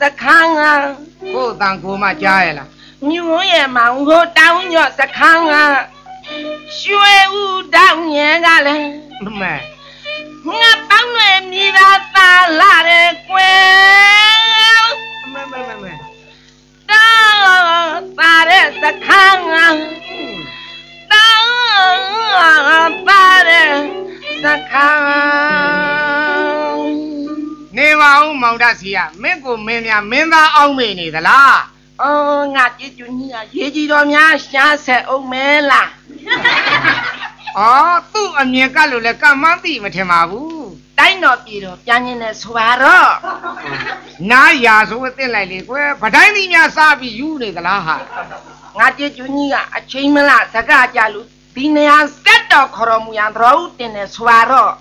စခန်းကကိုယ်တန်ကိုမှကြားရလားမြို့ရဲ့မောင်ဟိုးတောင်ရော့စခန်းကရွှေဦးတောင်ရဲ့ကလည်းမမဲငါပေါင်းတွေမြည်သာသာလာတယ်ကွယ်မမဲမမဲတောင်းပါတဲ့စခန်းကတောင်းပါတဲ့စခန်း နေပါဦးမောင်တစီကမင်းကိုမင်းများမင်းသားအောင်မေနေသလားအော်ငါကြည့်ကျူကြီးကရေကြီးတော်များရှားဆက်အောင်မဲလားဩသူ့အမြင်ကလို့လဲကမှန်းသိမထင်ပါဘူးတိုင်းတော်ပြည်တော်ပြန်ရင်လည်းဆိုပါတော့နားရာဆိုအသိလိုက်လေကွယ်ဗတိုင်းသီးများစားပြီးယူနေသလားဟာငါကြည့်ကျူကြီးကအချိန်မလားစကားကြလို့ ဒီနေရာစက်တော်ခေါ်တော်မူရန်တော်ဦးတင်နေဆိုပါတော့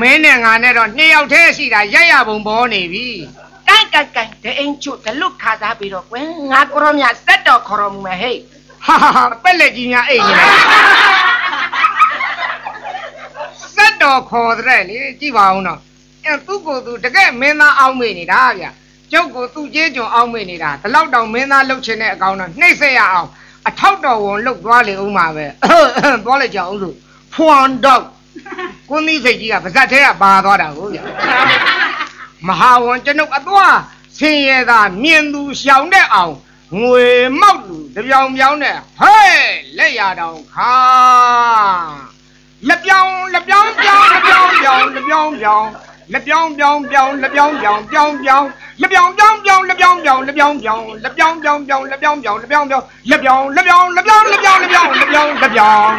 မင်းနဲ့ငါနဲ့တော့နှစ်ယောက်တည်းရှိတာရက်ရပုံပေါ်နေပြီကိုင်ကိုင်ကိုင်တဲ့အိမ်ချုပ်တလွတ်ခါစားပြီးတော့ကွယ်ငါကိုရောမြစက်တော်ခေါ်တော်မူမယ်ဟဲ့ဟာဟာဟာပက်လက်ကြီးများအိတ်နေတယ်စက်တော်ခေါ်တဲ့လေကြည့်ပါဦးတော့အဲသူ့ကိုယ်သူတကယ်မင်းသားအောင်မေနေတာဗျကျုပ်ကိုသူ့ကျေးကျွန်အောင်မေနေတာဒီလောက်တောင်မင်းသားလှုပ်ချင်တဲ့အကောင်တော့နှိမ့်ဆက်ရအောင် အထောက်တော်ဝန်လှုပ်သွားလေဦးမှာပဲသွားလိုက်ကြအောင်လို့ဖွန်တော့ကိုသီးစိတ်ကြီးကပါဇက်သေးကပါသွားတာဟုတ်ဗျမဟာဝန်ကျွန်ုပ်အသွားဆင်းရဲသာမြင်သူရှောင်တဲ့အောင်ငွေမောက်လူတပြောင်ပြောင်းနဲ့ဟဲ့လက်ရတောင်ခါလက်ပြောင်းလက်ပြောင်းပြောင်းလက်ပြောင်းပြောင်းလက်ပြောင်းပြောင်းလက်ပြောင်းပြောင်းပြောင်းလက်ပြောင်းပြောင်းပြောင်းပြောင်း လက်ပြောင်းပြောင်းပြောင်းလက်ပြောင်းပြောင်းလက်ပြောင်းပြောင်းလက်ပြောင်းပြောင်းပြောင်းလက်ပြောင်းပြောင်းလက်ပြောင်းပြောင်းလက်ပြောင်းလက်ပြောင်းလက်ပြောင်းလက်ပြောင်းလက်ပြောင်းလက်ပြောင်းလက်ပြောင်း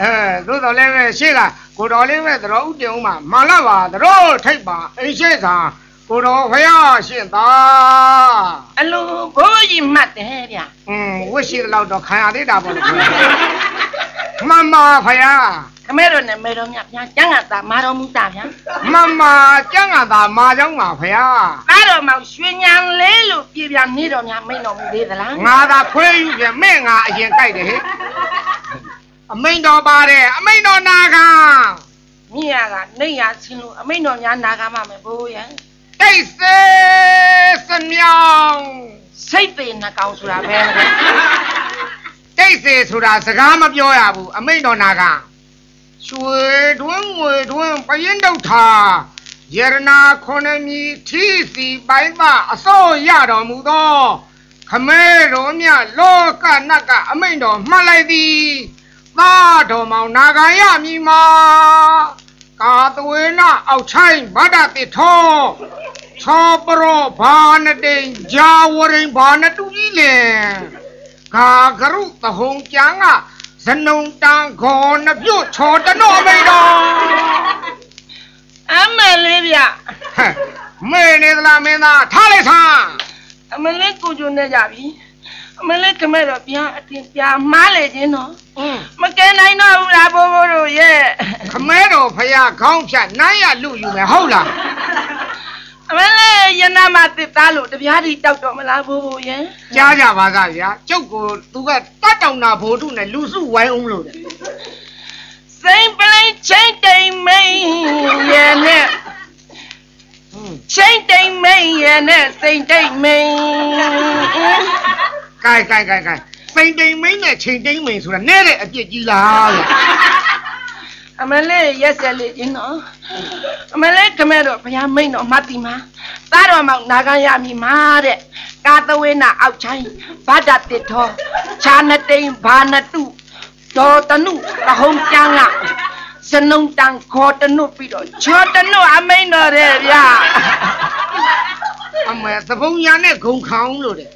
အဲသို့တော်လည်းပဲရှေ့ကကိုတော်လေးပဲသတော်ဥတင်ဦးမှာမာလာပါသတော်ထိတ်ပါအိရှိသာကိုတော်ဖယားရှင်းသာအလိုဘိုးကြီးမှတ်တယ်ဗျอืมဝစ်ရှိသလောက်တော့ခံရသေးတာပေါ့လေ ခင်ဗျာမမဖယားခမဲတော်နဲ့မဲတော်မြဗျာကျန်ကသာမာတော်မူတာဗျာမမကျန်းကသာမာကြောင်းပါဖယားသားတော်မောင်ရွှေညံလေးလို့ပြေပြနေတော်များမိန်တော်မူသေးသလားငါသာခွဲယူပြန်မဲ့ငါအရင်ကြိုက်တယ်ဟဲ့အမိန်တော်ပါတယ်အမိန်တော်နာခံမြင့်ရကနေရချင်းလို့အမိန်တော်များနာကမှမယ်ဘိုးရဲ့တိတ်စေစမြောင်းစိတ်သေးနှကောင်ဆိုတာပဲလေ တိတ်စေဆိုတာစကားမပြောရဘူးအမိန်တော်နာခံရွှေတွင်းငွေတွင်းပရင်ဒုတ်ထာယရနာခုနှစ်မြီထီစီပိုင်းပါအစိုးရတော်မူသောခမဲတော်မြလောကနတ်ကအမိန်တော်မှတ်လိုက်သည်သာတော်မောင်နာဂယမြည်မာကာသဝေနအောက်ချိုင်းဗဒတိထောချောပရောဘာနတိန်ဂျာဝရိန်ဘာနတူကြီးလေကာ ဂရုတဟုံကျန်းကဇနုံတန်ခေါ်နှပြုတ်ချောတနောမိန်တော်အမလေးဗျဟဲ့မေနေသလားမင်းသားထားလိုက်ဆန်းအမလေးကိုကျုံနေကြပြီအမလေးခမဲတော်ပြန်အတင်ပြမားလေခြင်းတော့မကဲနိုင်တော့ဘူးလားဘိုးဘိုးတို့ရဲ့ခမဲတော်ဖယားခေါင်းဖြတ်နိုင်ရလူယူမယ်ဟုတ်လား အမလေးယနာမတစ်သားလို့တပြားတီတောက်တော့မလားဘိုးဘိုးရဲ့ကြားကြပါသားဗျာကျုပ်ကိုသူကတတ်တောင်နာဘိုလ်ထုနဲ့လူစုဝိုင်းအောင်လို့တဲ့စိန်ပလိန်ချင်းတိမ်မိန်ရဲ့နဲ့ဟွန်းချင်းတိမ်မိန်ရဲ့နဲ့စိန်တိမ်မိန်ကဲကဲကဲကဲပိန်တိမ်မင်းနဲ့ချိန်တိမ်မင်းဆိုတာနဲ့တဲ့အပြစ်ကြီးလားဗျာ အမလေးရက်ဆက်လေးချင်းတော့အမလေးခမဲတော့ဘုရားမိန်တော့မတ်တီမှာသားတော်မောင်နာခံရမည်မာတဲ့ကာသဝေနာအောက်ချိုင်းဗဒတစ်ထောခြာနတိန်ဘာနတုဒေါ်တနုတဟုံကျန်းကစနုံတန်ခေါ်တနုပြီးတော့ချောတနုအမိန်တော်တဲ့ဗျာအမေသဘုံညာနဲ့ဂုံခေါင်းလို့တဲ့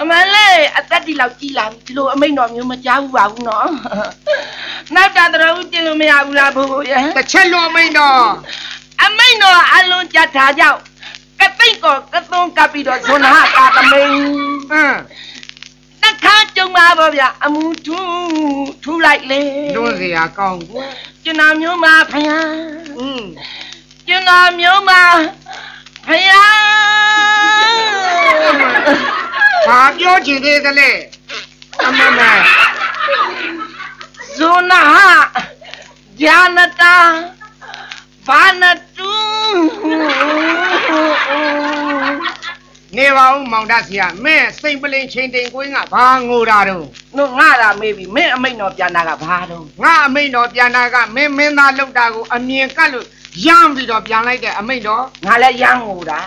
အမလေးအသက်ဒီလောက်ကြီးလာပြီဒီလိုအမိန်တော်မျိုးမကြားဘူးပါဘူးနော် နောက်တာတော်ဦးကျင်လို့မရဘူးလားဘိုးဘိုးရဲ့တစ်ချက်လွန်မိန်တော်အမိန်တော်အလုံးကြထားကြောင့်ကသိန့်ကောကသွန်းကပ်ပြီးတော့ဇွန်ဟာကာသမိန်အင်းတခါကြုံပါဗောဗျာအမှုထူးထူလိုက်လေလွန်စရာကောင်းကွကျွန်တော်မျိုးမဖယားอืมကျွန်တော်မျိုးမဖယားဘာပြောချင်သေးသလဲအမမ ဇုနာဂျာနတာဘာနတူနေပါဦးမောင်တဆရာမင်းစိန်ပလင်ချိန်တိန်ကွင်းကဘာငိုတာတော့တို့ငါလာမေးပြီမင်းအမိတ်တော်ပြန်တာကဘာတော့ငါအမိန်တော်ပြန်တာကမင်းမင်းသားလောက်တာကိုအမြင်ကတ်လို့ရမ်းပြီးတော့ပြန်လိုက်တဲ့အမိန်တော်ငါလည်းရမ်းငိုတာ